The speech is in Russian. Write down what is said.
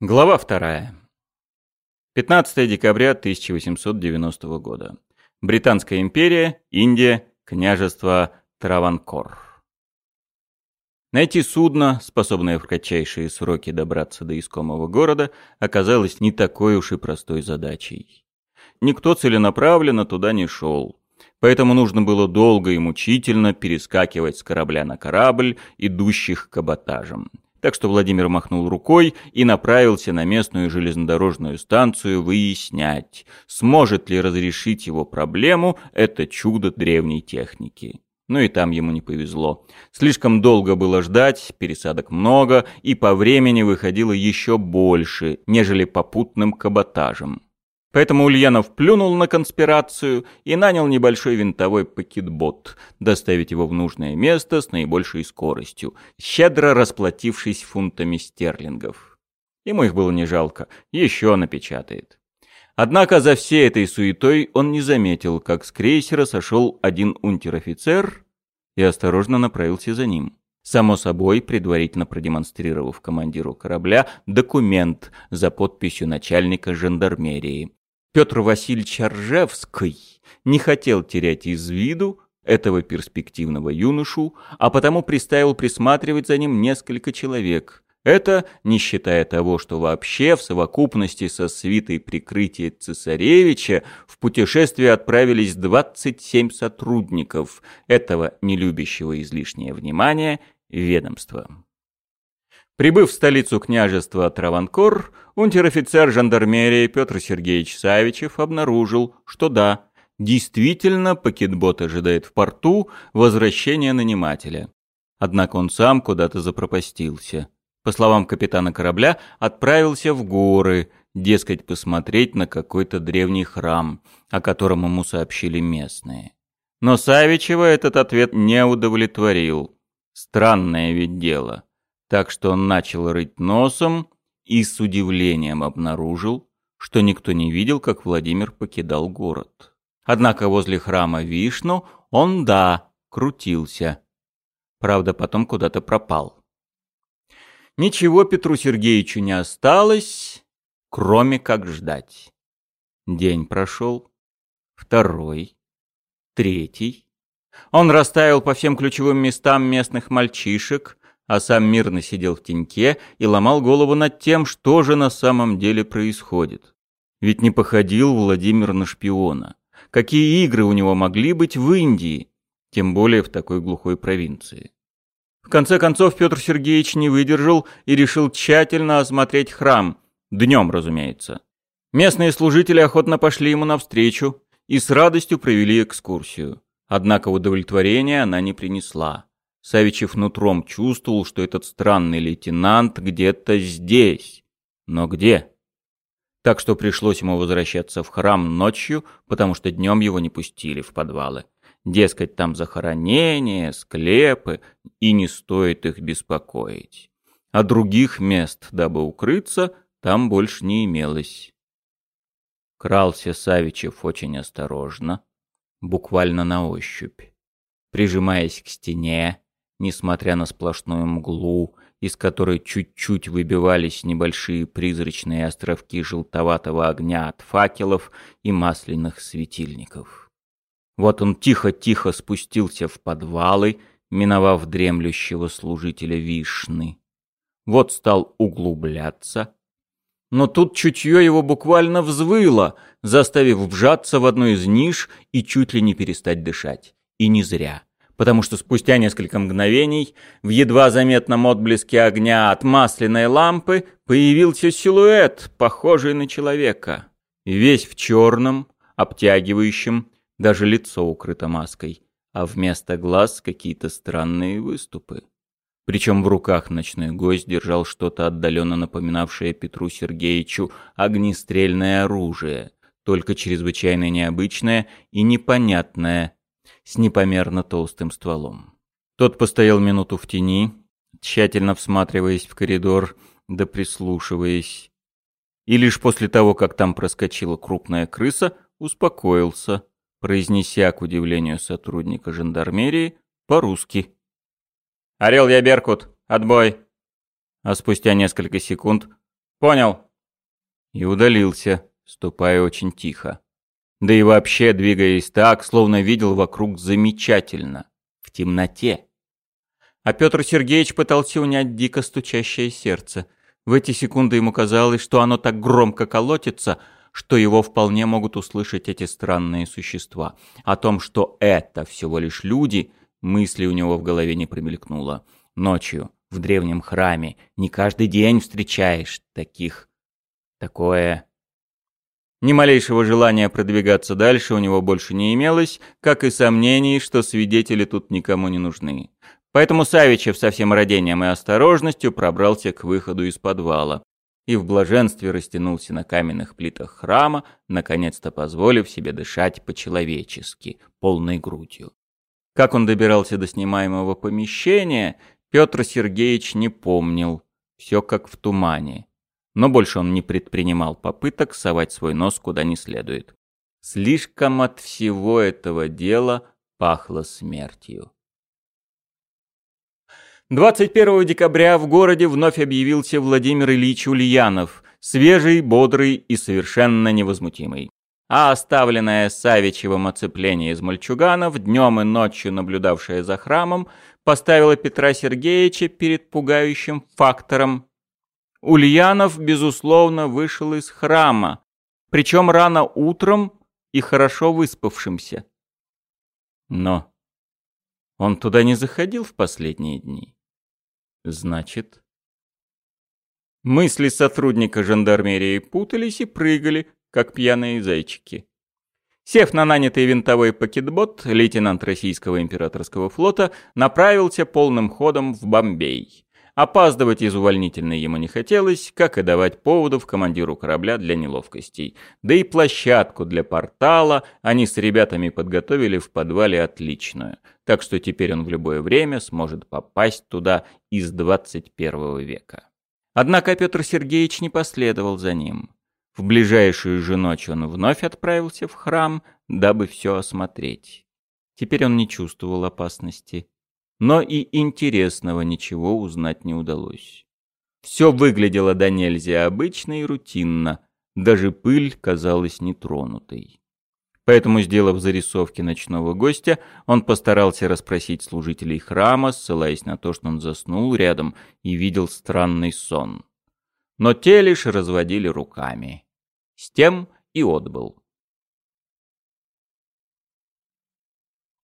Глава вторая. 15 декабря 1890 года. Британская империя, Индия, княжество Траванкор. Найти судно, способное в кратчайшие сроки добраться до искомого города, оказалось не такой уж и простой задачей. Никто целенаправленно туда не шел, поэтому нужно было долго и мучительно перескакивать с корабля на корабль, идущих каботажем. Так что Владимир махнул рукой и направился на местную железнодорожную станцию выяснять, сможет ли разрешить его проблему это чудо древней техники. Но и там ему не повезло. Слишком долго было ждать, пересадок много, и по времени выходило еще больше, нежели попутным каботажем. Поэтому Ульянов плюнул на конспирацию и нанял небольшой винтовой пакетбот, доставить его в нужное место с наибольшей скоростью, щедро расплатившись фунтами стерлингов. Ему их было не жалко, еще напечатает. Однако за всей этой суетой он не заметил, как с крейсера сошел один унтер-офицер и осторожно направился за ним. Само собой, предварительно продемонстрировав командиру корабля документ за подписью начальника жандармерии, Петр Васильевич Ржевский не хотел терять из виду этого перспективного юношу, а потому приставил присматривать за ним несколько человек. Это не считая того, что вообще в совокупности со свитой прикрытия цесаревича в путешествие отправились 27 сотрудников этого нелюбящего излишнее внимания ведомства. Прибыв в столицу княжества Траванкор, унтер-офицер жандармерии Петр Сергеевич Савичев обнаружил, что да, действительно пакетбот ожидает в порту возвращения нанимателя. Однако он сам куда-то запропастился. По словам капитана корабля, отправился в горы, дескать, посмотреть на какой-то древний храм, о котором ему сообщили местные. Но Савичева этот ответ не удовлетворил. Странное ведь дело так что он начал рыть носом и с удивлением обнаружил, что никто не видел, как Владимир покидал город. Однако возле храма Вишну он, да, крутился. Правда, потом куда-то пропал. Ничего Петру Сергеевичу не осталось, кроме как ждать. День прошел, второй, третий. Он расставил по всем ключевым местам местных мальчишек, а сам мирно сидел в теньке и ломал голову над тем, что же на самом деле происходит. Ведь не походил Владимир на шпиона. Какие игры у него могли быть в Индии, тем более в такой глухой провинции? В конце концов Петр Сергеевич не выдержал и решил тщательно осмотреть храм, днем, разумеется. Местные служители охотно пошли ему навстречу и с радостью провели экскурсию. Однако удовлетворения она не принесла. Савичев нутром чувствовал, что этот странный лейтенант где-то здесь. Но где? Так что пришлось ему возвращаться в храм ночью, потому что днем его не пустили в подвалы. Дескать, там захоронения, склепы, и не стоит их беспокоить. А других мест, дабы укрыться, там больше не имелось. Крался Савичев очень осторожно, буквально на ощупь. Прижимаясь к стене, несмотря на сплошную мглу, из которой чуть-чуть выбивались небольшие призрачные островки желтоватого огня от факелов и масляных светильников. Вот он тихо-тихо спустился в подвалы, миновав дремлющего служителя вишны. Вот стал углубляться. Но тут чутье его буквально взвыло, заставив вжаться в одну из ниш и чуть ли не перестать дышать. И не зря потому что спустя несколько мгновений в едва заметном отблеске огня от масляной лампы появился силуэт, похожий на человека. Весь в черном, обтягивающем, даже лицо укрыто маской, а вместо глаз какие-то странные выступы. Причем в руках ночной гость держал что-то отдаленно напоминавшее Петру Сергеевичу огнестрельное оружие, только чрезвычайно необычное и непонятное, с непомерно толстым стволом. Тот постоял минуту в тени, тщательно всматриваясь в коридор, да прислушиваясь. И лишь после того, как там проскочила крупная крыса, успокоился, произнеся, к удивлению сотрудника жандармерии, по-русски. «Орел я Беркут! Отбой!» А спустя несколько секунд Понял. И удалился, ступая очень тихо. Да и вообще двигаясь так, словно видел вокруг замечательно, в темноте. А Петр Сергеевич пытался унять дико стучащее сердце. В эти секунды ему казалось, что оно так громко колотится, что его вполне могут услышать эти странные существа. О том, что это всего лишь люди, мысли у него в голове не промелькнуло. Ночью, в древнем храме, не каждый день встречаешь таких. Такое... Ни малейшего желания продвигаться дальше у него больше не имелось, как и сомнений, что свидетели тут никому не нужны. Поэтому Савичев со всем родением и осторожностью пробрался к выходу из подвала и в блаженстве растянулся на каменных плитах храма, наконец-то позволив себе дышать по-человечески, полной грудью. Как он добирался до снимаемого помещения, Петр Сергеевич не помнил, все как в тумане. Но больше он не предпринимал попыток совать свой нос куда не следует. Слишком от всего этого дела пахло смертью. 21 декабря в городе вновь объявился Владимир Ильич Ульянов, свежий, бодрый и совершенно невозмутимый. А оставленное Савичевым оцепление из мальчуганов, днем и ночью наблюдавшее за храмом, поставило Петра Сергеевича перед пугающим фактором. Ульянов, безусловно, вышел из храма, причем рано утром и хорошо выспавшимся. Но он туда не заходил в последние дни. Значит... Мысли сотрудника жандармерии путались и прыгали, как пьяные зайчики. Сев на нанятый винтовой пакетбот, лейтенант российского императорского флота направился полным ходом в Бомбей. Опаздывать из увольнительной ему не хотелось, как и давать поводов командиру корабля для неловкостей. Да и площадку для портала они с ребятами подготовили в подвале отличную так что теперь он в любое время сможет попасть туда из 21 века. Однако Петр Сергеевич не последовал за ним. В ближайшую же ночь он вновь отправился в храм, дабы все осмотреть. Теперь он не чувствовал опасности. Но и интересного ничего узнать не удалось. Все выглядело до нельзя обычно и рутинно, даже пыль казалась нетронутой. Поэтому, сделав зарисовки ночного гостя, он постарался расспросить служителей храма, ссылаясь на то, что он заснул рядом и видел странный сон. Но те лишь разводили руками. С тем и отбыл.